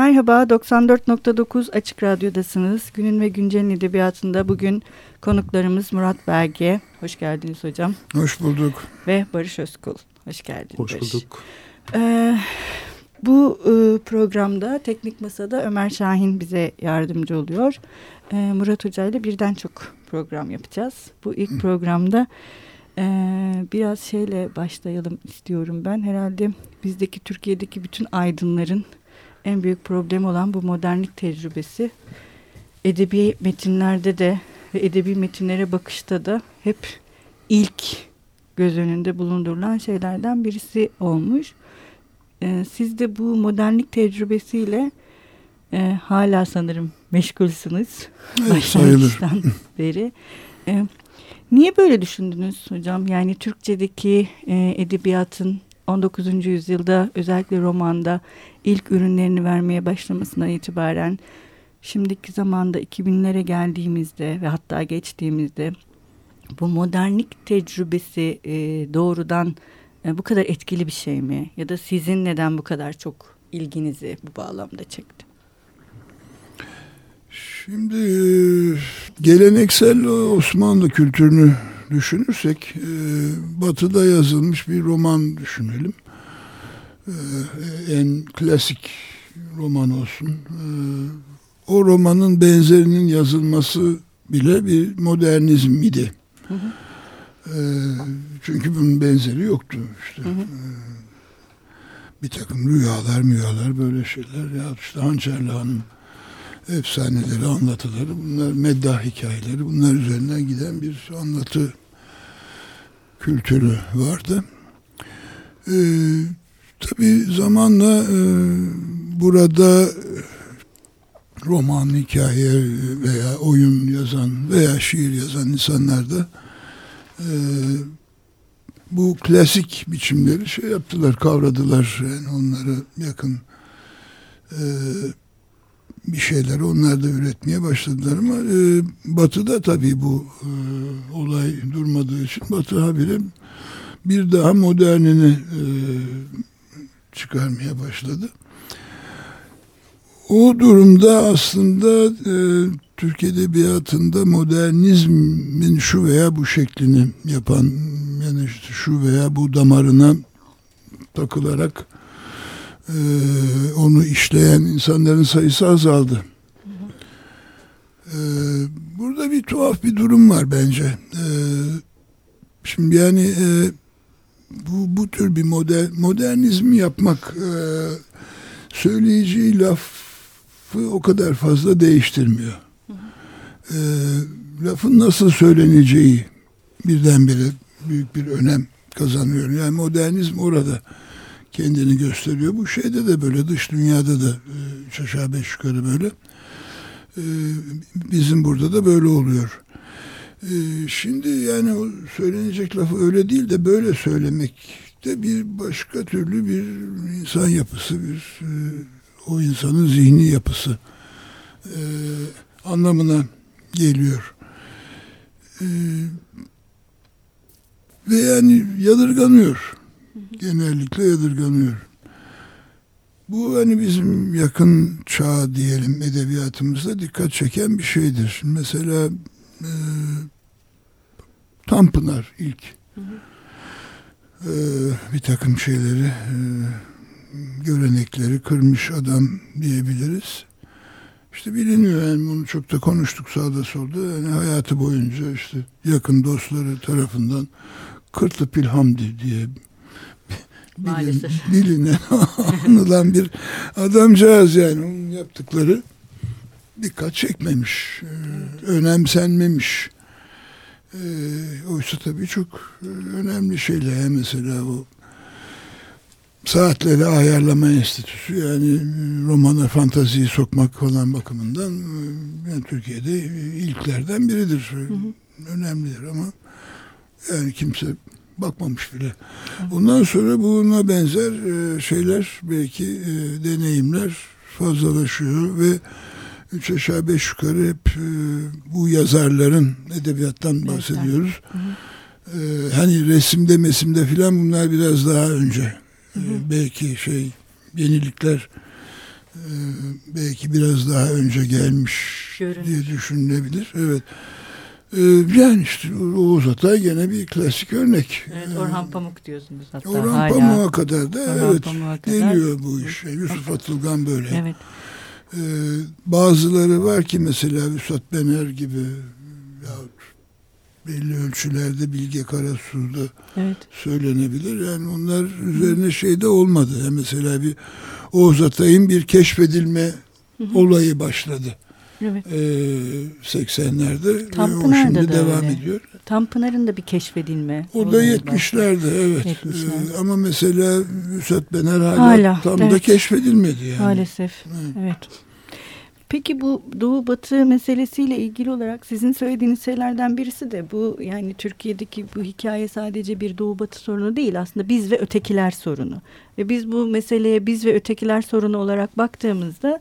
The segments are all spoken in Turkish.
Merhaba, 94.9 Açık Radyo'dasınız. Günün ve Güncel'in edebiyatında bugün konuklarımız Murat Belge. Hoş geldiniz hocam. Hoş bulduk. Ve Barış Özkul. Hoş geldiniz Hoş Barış. bulduk. Ee, bu e, programda Teknik Masa'da Ömer Şahin bize yardımcı oluyor. Ee, Murat Hoca ile birden çok program yapacağız. Bu ilk programda e, biraz şeyle başlayalım istiyorum ben. Herhalde bizdeki Türkiye'deki bütün aydınların en büyük problem olan bu modernlik tecrübesi edebi metinlerde de ve edebi metinlere bakışta da hep ilk göz önünde bulundurulan şeylerden birisi olmuş. Ee, siz de bu modernlik tecrübesiyle e, hala sanırım meşgulsünüz. Evet, sayılır. Beri. Ee, niye böyle düşündünüz hocam? Yani Türkçedeki e, edebiyatın 19. yüzyılda özellikle romanda ilk ürünlerini vermeye başlamasından itibaren şimdiki zamanda 2000'lere geldiğimizde ve hatta geçtiğimizde bu modernlik tecrübesi e, doğrudan e, bu kadar etkili bir şey mi? Ya da sizin neden bu kadar çok ilginizi bu bağlamda çekti? Şimdi e, geleneksel Osmanlı kültürünü düşünürsek e, batıda yazılmış bir roman düşünelim. E, en klasik roman olsun. E, o romanın benzerinin yazılması bile bir modernizm idi. Hı hı. E, çünkü bunun benzeri yoktu işte. Hı hı. E, bir takım rüyalar, müyalar böyle şeyler. Ya işte Hançerli Hanım efsaneleri, anlatıları, bunlar meddah hikayeleri, bunlar üzerinden giden bir anlatı kültürü vardı. Ee, tabii zamanla e, burada roman, hikaye veya oyun yazan veya şiir yazan insanlar da e, bu klasik biçimleri şey yaptılar, kavradılar. Yani onlara yakın e, bir şeyler onlar da üretmeye başladılar ama e, Batı'da tabii bu e, olay durmadığı için Batı habire bir daha modernini e, çıkarmaya başladı. O durumda aslında e, Türk Edebiyatı'nda modernizmin şu veya bu şeklini yapan yani işte şu veya bu damarına takılarak e, onu işleyen insanların sayısı azaldı. E, burada bir tuhaf bir durum var bence. E, şimdi yani e, bu, bu tür bir modern, modernizm yapmak e, söyleyeceği lafı o kadar fazla değiştirmiyor. Lafın nasıl söyleneceği birdenbire büyük bir önem kazanıyor. Yani modernizm orada kendini gösteriyor. Bu şeyde de böyle dış dünyada da e, üç aşağı beş yukarı böyle. E, bizim burada da böyle oluyor. E, şimdi yani söylenecek lafı öyle değil de böyle söylemek de bir başka türlü bir insan yapısı, bir o insanın zihni yapısı anlamına geliyor. Ve yani yadırganıyor genellikle yadırganıyor. Bu hani bizim yakın çağ diyelim edebiyatımızda dikkat çeken bir şeydir. Mesela e, Tanpınar ilk hı hı. E, bir takım şeyleri e, görenekleri kırmış adam diyebiliriz. İşte biliniyor yani bunu çok da konuştuk sağda solda. Yani hayatı boyunca işte yakın dostları tarafından Kırtlı Pilhamdi diye bilin, bilinen, anılan bir adamcağız yani onun yaptıkları dikkat çekmemiş, e, önemsenmemiş. E, oysa tabii çok e, önemli şeyler. Mesela o saatleri ayarlama enstitüsü yani romana fantaziyi sokmak falan bakımından yani Türkiye'de ilklerden biridir. Hı hı. Önemlidir ama yani kimse bakmamış bile. Ondan sonra buna benzer e, şeyler belki e, deneyimler fazlalaşıyor ve üç aşağı beş yukarı hep e, bu yazarların edebiyattan bahsediyoruz. Evet. hani resimde mesimde filan bunlar biraz daha önce. Hı hı. belki şey yenilikler belki biraz daha önce gelmiş Görünür. diye düşünülebilir. Evet. E, yani işte Oğuz Atay gene bir klasik örnek. Evet Orhan Pamuk diyorsunuz hatta Orhan hala. Pamuk'a kadar da Orhan evet geliyor bu iş. Yusuf Atılgan böyle. Evet. Ee, bazıları var ki mesela Vüsat Bener gibi ya belli ölçülerde Bilge Karasu'da evet. söylenebilir. Yani onlar üzerine şey de olmadı. Yani mesela bir Oğuz Atay'ın bir keşfedilme hı hı. olayı başladı. Evet. Ee, 80'lerde Tanpınar'da o şimdi da devam öyle. ediyor. Tanpınar'ın da bir keşfedilme. O da 70'lerde evet. 70'lerde. Ee, ama mesela Üsat Bener hala, hala tam evet. da keşfedilmedi yani. Maalesef. Evet. evet. Peki bu Doğu Batı meselesiyle ilgili olarak sizin söylediğiniz şeylerden birisi de bu yani Türkiye'deki bu hikaye sadece bir Doğu Batı sorunu değil aslında biz ve ötekiler sorunu. Ve biz bu meseleye biz ve ötekiler sorunu olarak baktığımızda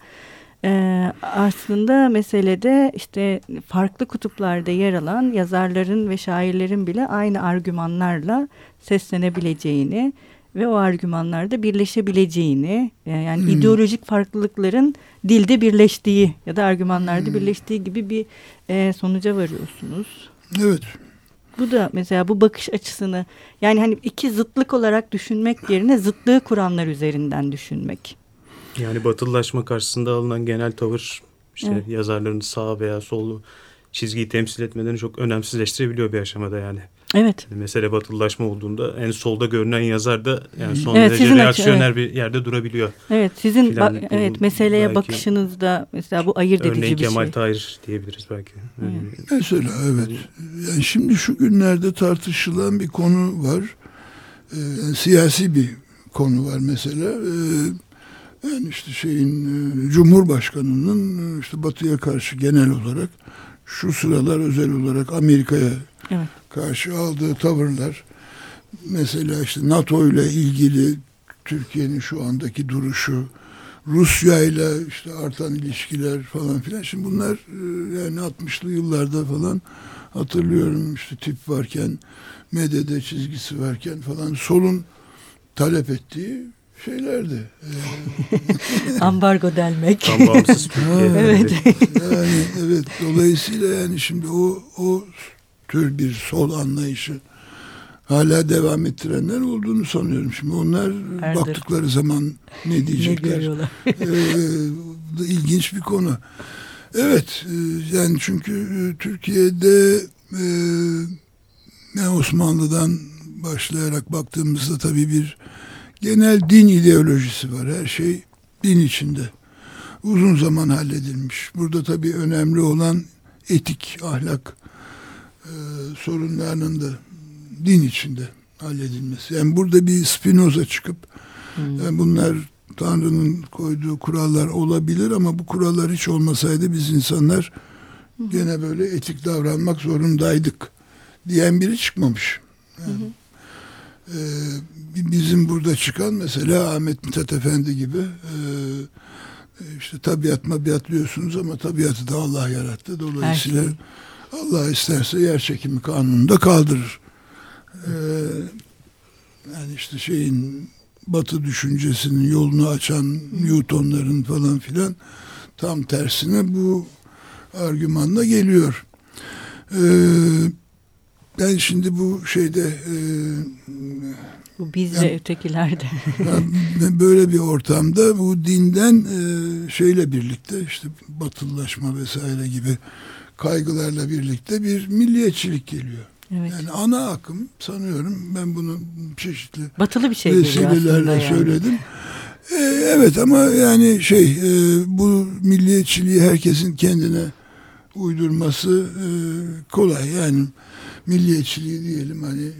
e, aslında meselede işte farklı kutuplarda yer alan yazarların ve şairlerin bile aynı argümanlarla seslenebileceğini ve o argümanlarda birleşebileceğini e, yani hmm. ideolojik farklılıkların dilde birleştiği ya da argümanlarda hmm. birleştiği gibi bir e, sonuca varıyorsunuz. Evet. Bu da mesela bu bakış açısını yani hani iki zıtlık olarak düşünmek yerine zıtlığı kuranlar üzerinden düşünmek. Yani batılılaşma karşısında alınan genel tavır işte evet. yazarların sağ veya sol çizgiyi temsil etmelerini çok önemsizleştirebiliyor bir aşamada yani. Evet. Mesele batılılaşma olduğunda en solda görünen yazar da yani son evet, derece reaksiyoner evet. bir yerde durabiliyor. Evet sizin ba- evet meseleye bakışınızda mesela bu ayırt edici bir şey. Kemal Tahir diyebiliriz belki. Evet. Mesela evet. Yani şimdi şu günlerde tartışılan bir konu var. Ee, yani siyasi bir konu var mesela. Ee, yani işte şeyin e, Cumhurbaşkanı'nın e, işte Batı'ya karşı genel olarak şu sıralar özel olarak Amerika'ya evet. karşı aldığı tavırlar mesela işte NATO ile ilgili Türkiye'nin şu andaki duruşu Rusya ile işte artan ilişkiler falan filan. Şimdi bunlar e, yani 60'lı yıllarda falan hatırlıyorum işte tip varken medyada çizgisi varken falan solun talep ettiği şeylerdi. Ambargo delmek. Tam bağımsız Türkiye. evet. yani evet dolayısıyla yani şimdi o o tür bir sol anlayışı hala devam ettirenler olduğunu sanıyorum. Şimdi onlar Erdir. baktıkları zaman ne diyecekler? ne ee, ilginç bir konu. Evet e, yani çünkü e, Türkiye'de e, Osmanlı'dan başlayarak baktığımızda tabii bir genel din ideolojisi var. Her şey din içinde. Uzun zaman halledilmiş. Burada tabii önemli olan etik, ahlak e, sorunlarının da din içinde halledilmesi. Yani burada bir Spinoza çıkıp hmm. yani bunlar Tanrı'nın koyduğu kurallar olabilir ama bu kurallar hiç olmasaydı biz insanlar hmm. gene böyle etik davranmak zorundaydık diyen biri çıkmamış. Yani, hmm. e, bizim burada çıkan mesela Ahmet Mithat Efendi gibi e, işte tabiat mabiat diyorsunuz ama tabiatı da Allah yarattı. Dolayısıyla. Allah isterse yer çekimi kanununda kaldırır. Ee, yani işte şeyin batı düşüncesinin yolunu açan Newtonların falan filan tam tersine bu argümanla geliyor. Ee, ben şimdi bu şeyde e, bu biz yani, ve ötekilerde. böyle bir ortamda bu dinden e, şeyle birlikte işte batılılaşma vesaire gibi kaygılarla birlikte bir milliyetçilik geliyor. Evet. Yani ana akım sanıyorum ben bunu çeşitli batılı bir şey vesilelerle yani. söyledim. Ee, evet ama yani şey e, bu milliyetçiliği herkesin kendine uydurması e, kolay yani milliyetçiliği diyelim hani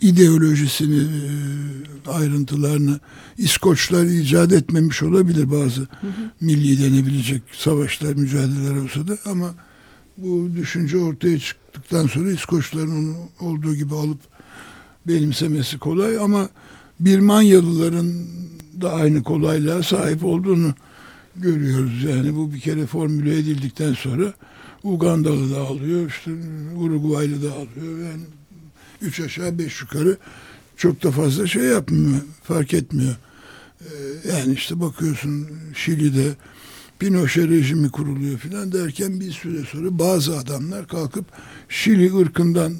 ideolojisini, e, ayrıntılarını İskoçlar icat etmemiş olabilir bazı hı hı. milli denebilecek savaşlar, mücadeleler olsa da ama bu düşünce ortaya çıktıktan sonra İskoçların onu olduğu gibi alıp benimsemesi kolay ama Birmanyalıların da aynı kolaylığa sahip olduğunu görüyoruz. Yani bu bir kere formüle edildikten sonra Ugandalı da alıyor, işte Uruguaylı da alıyor. Yani üç aşağı beş yukarı çok da fazla şey yapmıyor, fark etmiyor. E, yani işte bakıyorsun Şili'de Pinochet rejimi kuruluyor filan derken bir süre sonra bazı adamlar kalkıp Şili ırkından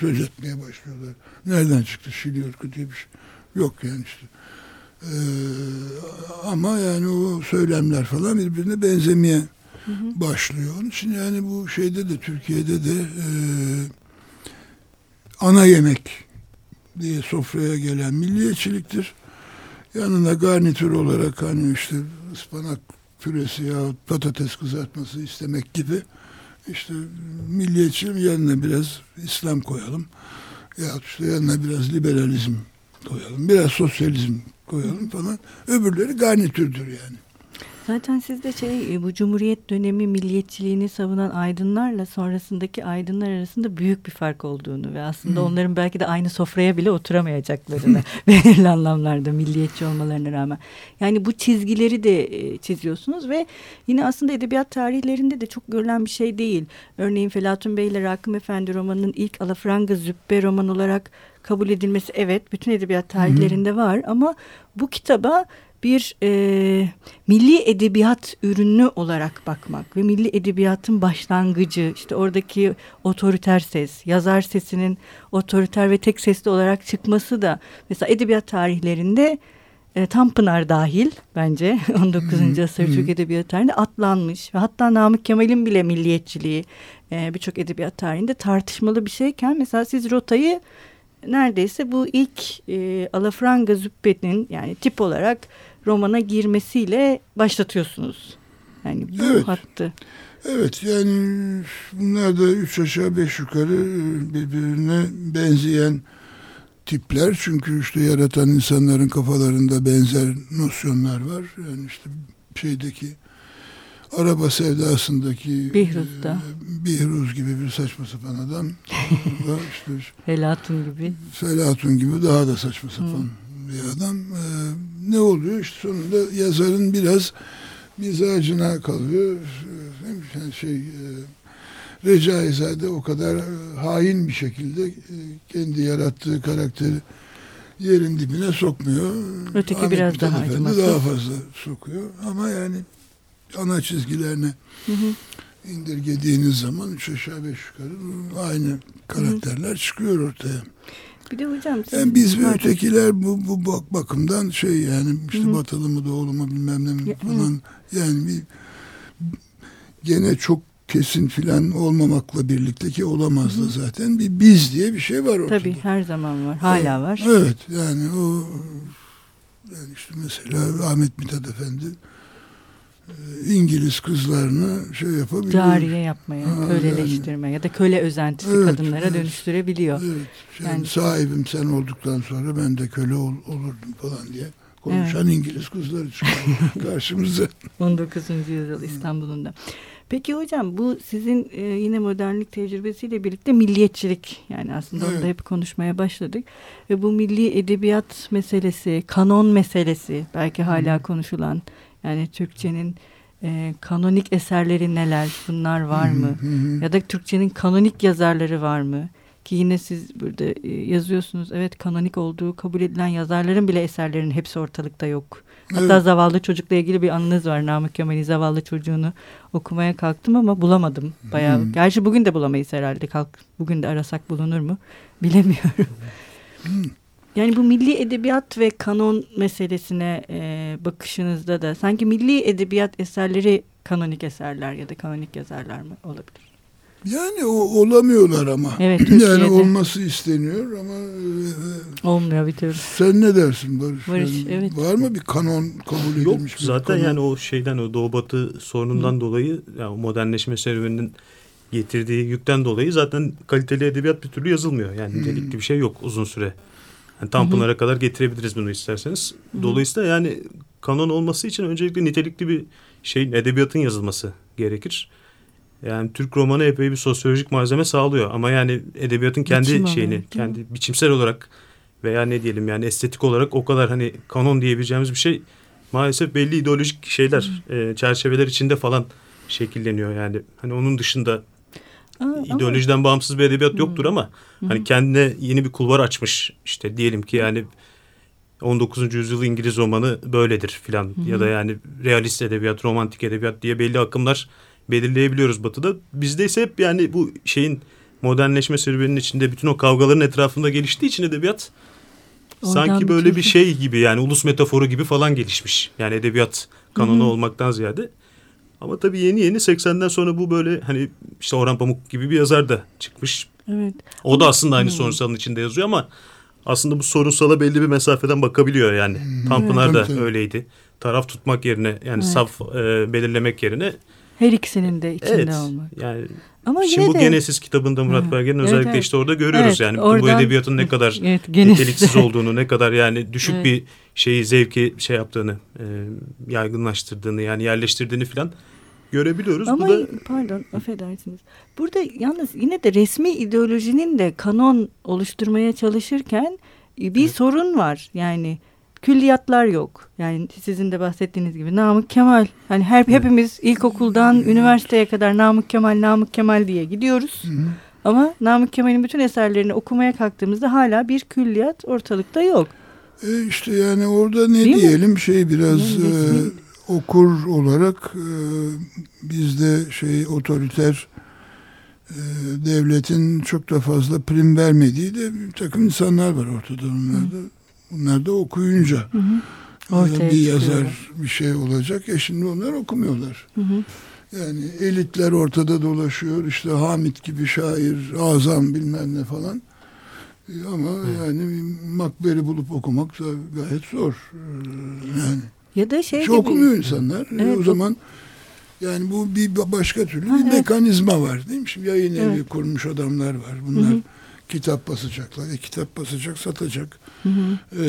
söz etmeye başlıyorlar. Nereden çıktı Şili ırkı diye bir şey yok yani işte. Ee, ama yani o söylemler falan birbirine benzemeye hı başlıyor. Onun için yani bu şeyde de Türkiye'de de e, ana yemek diye sofraya gelen milliyetçiliktir. Yanına garnitür olarak hani işte ıspanak püresi ya patates kızartması istemek gibi işte milliyetçiliğin yanına biraz İslam koyalım. Ya işte yanına biraz liberalizm koyalım. Biraz sosyalizm koyalım falan. Öbürleri garnitürdür yani. Zaten sizde şey e, bu Cumhuriyet dönemi milliyetçiliğini savunan aydınlarla sonrasındaki aydınlar arasında büyük bir fark olduğunu ve aslında hmm. onların belki de aynı sofraya bile oturamayacaklarını belirli anlamlarda milliyetçi olmalarına rağmen. Yani bu çizgileri de e, çiziyorsunuz ve yine aslında edebiyat tarihlerinde de çok görülen bir şey değil. Örneğin Felatun Bey ile Rakım Efendi romanının ilk Alafranga Züppe roman olarak kabul edilmesi evet bütün edebiyat tarihlerinde hmm. var ama bu kitaba bir e, milli edebiyat ürünü olarak bakmak ve milli edebiyatın başlangıcı işte oradaki otoriter ses, yazar sesinin otoriter ve tek sesli olarak çıkması da mesela edebiyat tarihlerinde e, Tanpınar dahil bence 19. asır Türk Edebiyat tarihinde atlanmış ve hatta Namık Kemal'in bile milliyetçiliği e, birçok edebiyat tarihinde tartışmalı bir şeyken mesela siz rotayı neredeyse bu ilk e, Alafranga Züppet'in yani tip olarak romana girmesiyle başlatıyorsunuz. Yani bu evet. hattı. Evet yani bunlar da üç aşağı beş yukarı e, birbirine benzeyen tipler. Çünkü işte yaratan insanların kafalarında benzer nosyonlar var. Yani işte şeydeki araba sevdasındaki Bihruz'da. E, Bihruz gibi bir saçma sapan adam. işte, Felatun gibi. Felatun gibi daha da saçma sapan bir adam. E, ne oluyor? İşte sonunda yazarın biraz mizacına kalıyor. Yani şey e, Recaizade o kadar e, hain bir şekilde e, kendi yarattığı karakteri yerin dibine sokmuyor. Öteki Ahmet biraz daha acımasız. Daha fazla sokuyor ama yani ana çizgilerine hı hı. indirgediğiniz zaman üç aşağı beş yukarı aynı karakterler hı hı. çıkıyor ortaya. Bir de hocam siz yani biz ve ötekiler bu, bu bak bakımdan şey yani işte Hı-hı. batılı mı doğulu mu bilmem ne mi falan yani bir gene çok kesin filan olmamakla birlikte ki olamaz da zaten bir biz diye bir şey var ortada. Tabii her zaman var. Hala evet, var. Evet yani o yani işte mesela Ahmet Mithat Efendi İngiliz kızlarını şey yapabiliyor. Cariye yapmaya, ha, köleleştirme yani. ya da köle özentisi evet, kadınlara evet, dönüştürebiliyor. Evet. Yani, yani sahibim sen olduktan sonra ben de köle ol, olurdum falan diye konuşan evet. İngiliz kızları çıkıyor karşımıza. 19. yüzyıl İstanbul'un da. Peki hocam bu sizin e, yine modernlik tecrübesiyle birlikte milliyetçilik yani aslında evet. onu da hep konuşmaya başladık. Ve bu milli edebiyat meselesi, kanon meselesi belki hala konuşulan yani Türkçenin e, kanonik eserleri neler? Bunlar var mı? Ya da Türkçenin kanonik yazarları var mı? Ki yine siz burada e, yazıyorsunuz. Evet kanonik olduğu kabul edilen yazarların bile eserlerinin hepsi ortalıkta yok. Hatta evet. zavallı çocukla ilgili bir anınız var. Namık Kemal'in zavallı çocuğunu okumaya kalktım ama bulamadım. Bayağı. Hmm. Gerçi bugün de bulamayız herhalde. Kalk bugün de arasak bulunur mu? Bilemiyorum. Hmm. Yani bu milli edebiyat ve kanon meselesine e, bakışınızda da sanki milli edebiyat eserleri kanonik eserler ya da kanonik yazarlar mı olabilir? Yani o olamıyorlar ama. Evet, yani olması isteniyor ama e, olmuyor bir türlü. Sen ne dersin Barış? Barış yani evet. Var mı bir kanon kabul edilmiş? Yok zaten kanon? yani o şeyden o Doğu Batı sorunundan Hı. dolayı yani modernleşme serüveninin getirdiği yükten dolayı zaten kaliteli edebiyat bir türlü yazılmıyor. Yani nitelikli bir şey yok uzun süre. Yani Tanpınar'a kadar getirebiliriz bunu isterseniz. Dolayısıyla yani kanon olması için öncelikle nitelikli bir şeyin edebiyatın yazılması gerekir. Yani Türk romanı epey bir sosyolojik malzeme sağlıyor ama yani edebiyatın kendi Biçim şeyini, olarak, kendi biçimsel olarak veya ne diyelim yani estetik olarak o kadar hani kanon diyebileceğimiz bir şey maalesef belli ideolojik şeyler, e, çerçeveler içinde falan şekilleniyor yani. Hani onun dışında Aa, ideolojiden ama... bağımsız bir edebiyat yoktur ama Hı. hani kendine yeni bir kulvar açmış işte diyelim ki yani 19. yüzyıl İngiliz romanı böyledir filan Hı hı. ya da yani realist edebiyat, romantik edebiyat diye belli akımlar belirleyebiliyoruz batıda. Bizde ise hep yani bu şeyin modernleşme serüveninin içinde bütün o kavgaların etrafında geliştiği için edebiyat Oradan sanki böyle bir şey gibi yani ulus metaforu gibi falan gelişmiş. Yani edebiyat kanonu Hı hı. olmaktan ziyade. Ama tabii yeni yeni 80'den sonra bu böyle hani işte Orhan Pamuk gibi bir yazar da çıkmış. Evet. O da aslında aynı Hmm. sorunsalın içinde yazıyor ama aslında bu sorunsala belli bir mesafeden bakabiliyor yani. Tanpınar Evet. da Tabii, öyleydi. Taraf tutmak yerine yani Evet. saf e, belirlemek yerine Her ikisinin de içinde evet olmak. yani Ama şimdi bu de Genesis kitabında Murat Hı. Belge'nin Evet, özellikle evet. işte orada görüyoruz Evet, yani bütün oradan- bu edebiyatın ne kadar evet, niteliksiz olduğunu, ne kadar yani düşük Evet. bir şeyi zevki şey yaptığını, e, yaygınlaştırdığını yani yerleştirdiğini filan görebiliyoruz. Ama bu da pardon affedersiniz. Burada yalnız yine de resmi ideolojinin de kanon oluşturmaya çalışırken e, bir sorun var. Yani külliyatlar yok. Yani sizin de bahsettiğiniz gibi Namık Kemal. Hani her hepimiz ilkokuldan üniversiteye kadar Namık Kemal, Namık Kemal diye gidiyoruz. Hı hı. Ama Namık Kemal'in bütün eserlerini okumaya kalktığımızda hala bir külliyat ortalıkta yok. E işte yani orada ne Değil mi? diyelim şey biraz e, okur olarak e, bizde şey otoriter e, devletin çok da fazla prim vermediği de bir takım insanlar var ortada onlarda. Bunlar da okuyunca Hı hı. Ortaya bir yazar çıkıyorlar. bir şey olacak. E şimdi onlar okumuyorlar. Hı hı. Yani elitler ortada dolaşıyor. İşte Hamit gibi şair, azam bilmem ne falan. E, Ama yani Makber'i bulup okumak da gayet zor. E, Yani Ya da şey hiç gibi. okumuyor insanlar. E, Evet, o zaman yani bu bir başka türlü Ha, bir evet. mekanizma var değil mi? Şimdi yayın evi Evet. kurmuş adamlar var. Bunlar Hı hı. kitap basacaklar. E, kitap basacak, satacak. Hı hı. E,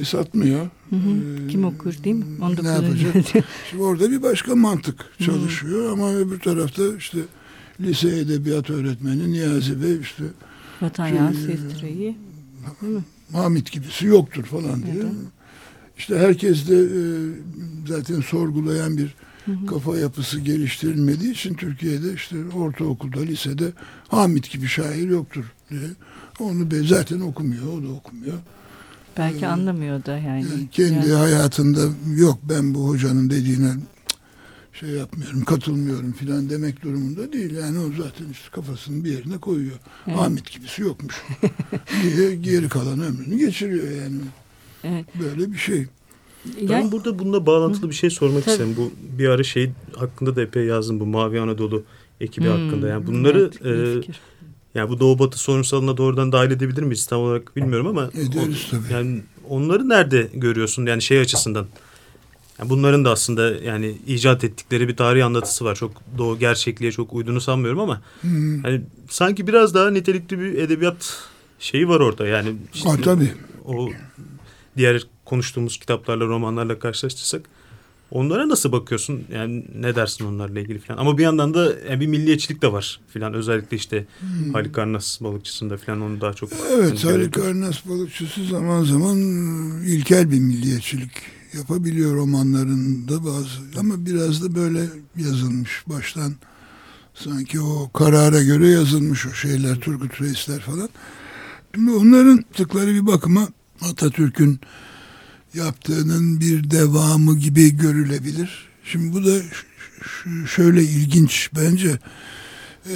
e, satmıyor. Hı hı. E, Kim okur değil mi? Ne 19. yapacak? yüzyıl. Şimdi orada bir başka mantık çalışıyor ama öbür tarafta işte lise edebiyat öğretmeni Niyazi Bey işte Vatan Şey, mi? Hamit gibisi yoktur falan diye. Neden? İşte herkes de e, zaten sorgulayan bir Hı hı. kafa yapısı geliştirilmediği için Türkiye'de işte ortaokulda, lisede Hamit gibi şair yoktur diye. Onu be zaten okumuyor, o da okumuyor. Belki Ee, anlamıyor da yani. Yani kendi Yani- hayatında yok ben bu hocanın dediğine şey yapmıyorum, katılmıyorum filan demek durumunda değil. Yani o zaten işte kafasını bir yerine koyuyor. Evet. Hamit gibisi yokmuş diye geri kalan ömrünü geçiriyor yani. Evet. Böyle bir şey. Ben Yani burada bununla bağlantılı bir şey sormak Tabii. istedim. Bu bir ara şey hakkında da epey yazdım bu Mavi Anadolu ekibi Hmm, hakkında. Yani bunları evet, e, yani bu Doğu Batı sorunsalına doğrudan dahil edebilir miyiz tam olarak bilmiyorum ama Ederiz tabii. yani onları nerede görüyorsun yani şey açısından? Yani bunların da aslında yani icat ettikleri bir tarih anlatısı var. Çok doğu gerçekliğe çok uyduğunu sanmıyorum ama Hmm. hani sanki biraz daha nitelikli bir edebiyat şeyi var orada. Yani işte Ha, tabii. o diğer konuştuğumuz kitaplarla, romanlarla karşılaştırsak onlara nasıl bakıyorsun? Yani ne dersin onlarla ilgili falan. Ama bir yandan da yani bir milliyetçilik de var filan. Özellikle işte Hmm. Halikarnas balıkçısında filan onu daha çok Evet, hani Haluk görebiliyoruz. Arnas balıkçısı zaman zaman e, ilkel bir milliyetçilik yapabiliyor romanlarında bazı ama biraz da böyle yazılmış baştan sanki o karara göre yazılmış o şeyler Turgut Reisler falan. Şimdi onların tıkları bir bakıma Atatürk'ün yaptığının bir devamı gibi görülebilir. Şimdi bu da şöyle ilginç bence. Ee,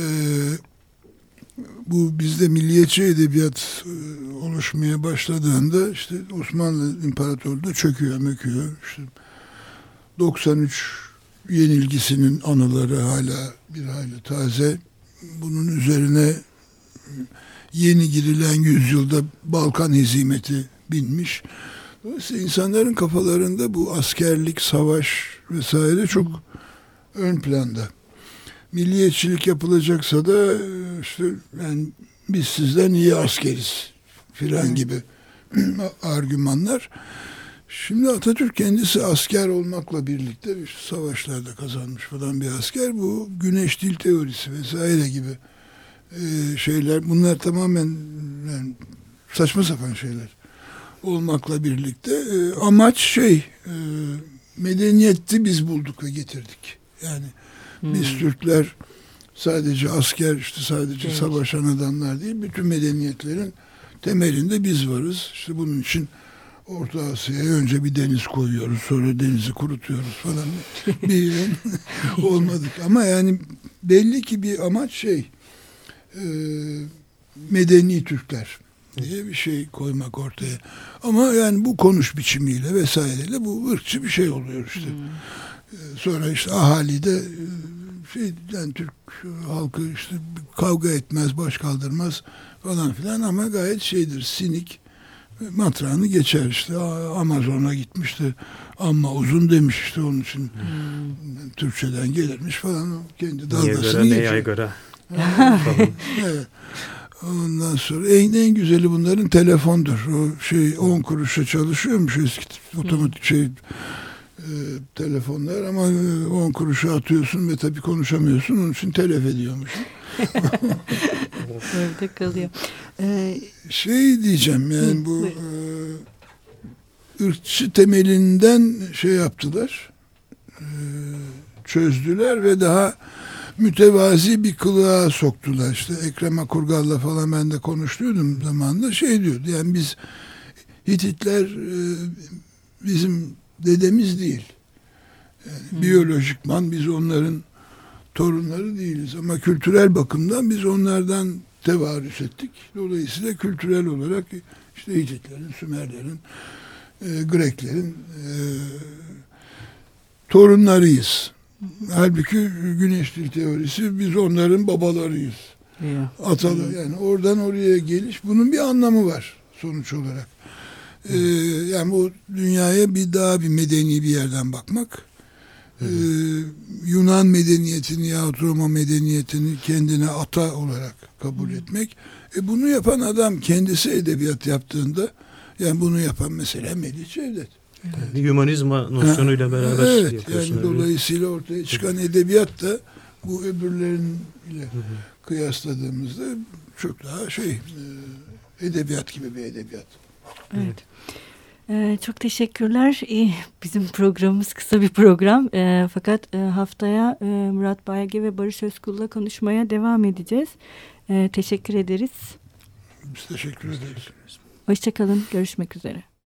bu bizde milliyetçi edebiyat e, oluşmaya başladığında işte Osmanlı İmparatorluğu çöküyor, möküyor. İşte 93 yenilgisinin anıları hala bir hayli taze. Bunun üzerine yeni girilen yüzyılda Balkan hizimeti binmiş. Dolayısıyla insanların kafalarında bu askerlik, savaş vesaire çok ön planda milliyetçilik yapılacaksa da işte yani biz sizden iyi askeriz filan gibi argümanlar. Şimdi Atatürk kendisi asker olmakla birlikte bir savaşlarda kazanmış falan bir asker. Bu güneş dil teorisi vesaire gibi e, şeyler bunlar tamamen yani saçma sapan şeyler olmakla birlikte e, amaç şey e, medeniyeti biz bulduk ve getirdik. Yani biz Hmm. Türkler sadece asker işte sadece Evet. savaşan adamlar değil bütün medeniyetlerin temelinde biz varız. İşte bunun için Orta Asya'ya önce bir deniz koyuyoruz sonra denizi kurutuyoruz falan bir olmadık ama yani belli ki bir amaç şey e, medeni Türkler diye bir şey koymak ortaya ama yani bu konuş biçimiyle vesaireyle bu ırkçı bir şey oluyor işte hmm. E, sonra işte ahali de e, şey yani Türk halkı işte kavga etmez baş kaldırmaz falan filan ama gayet şeydir sinik matrağını geçer işte Amazon'a gitmişti ama uzun demiş işte onun için hmm. Türkçeden gelirmiş falan kendi dalgasını Niye göre ne göre evet. Ondan sonra en, en güzeli bunların telefondur. O şey 10 kuruşa çalışıyormuş eski otomatik şey e, telefonlar ama 10 kuruşa atıyorsun ve tabii konuşamıyorsun. Onun için telef ediyormuş. Evde kalıyor. Ee, şey diyeceğim yani bu e, ırkçı temelinden şey yaptılar. E, çözdüler ve daha mütevazi bir kılığa soktular. İşte Ekrem Akurgal'la falan ben de konuştuydum zamanında şey diyordu. Yani biz Hititler e, bizim dedemiz değil. Yani hmm. Biyolojikman biz onların torunları değiliz ama kültürel bakımdan biz onlardan tevarüs ettik. Dolayısıyla kültürel olarak işte Hititlerin, Sümerlerin, e, Greklerin e, torunlarıyız. Halbuki güneş dil teorisi biz onların babalarıyız. Yeah. Atalı yani oradan oraya geliş bunun bir anlamı var sonuç olarak. Ee, yani bu dünyaya bir daha bir medeni bir yerden bakmak. Ee, Yunan medeniyetini ya Roma medeniyetini kendine ata olarak kabul etmek. E bunu yapan adam kendisi edebiyat yaptığında yani bunu yapan mesela Melih Cevdet. Evet. Hümanizma nosyonuyla beraber evet, yapıyorsun. Yani dolayısıyla ortaya çıkan edebiyat da bu öbürleriyle kıyasladığımızda çok daha şey e, edebiyat gibi bir edebiyat. Evet. Ee, çok teşekkürler. Bizim programımız kısa bir program. Ee, fakat e, haftaya e, Murat Bayge ve Barış Özkul'la konuşmaya devam edeceğiz. Ee, teşekkür ederiz. Biz teşekkür ederiz. Hoşçakalın. Görüşmek üzere.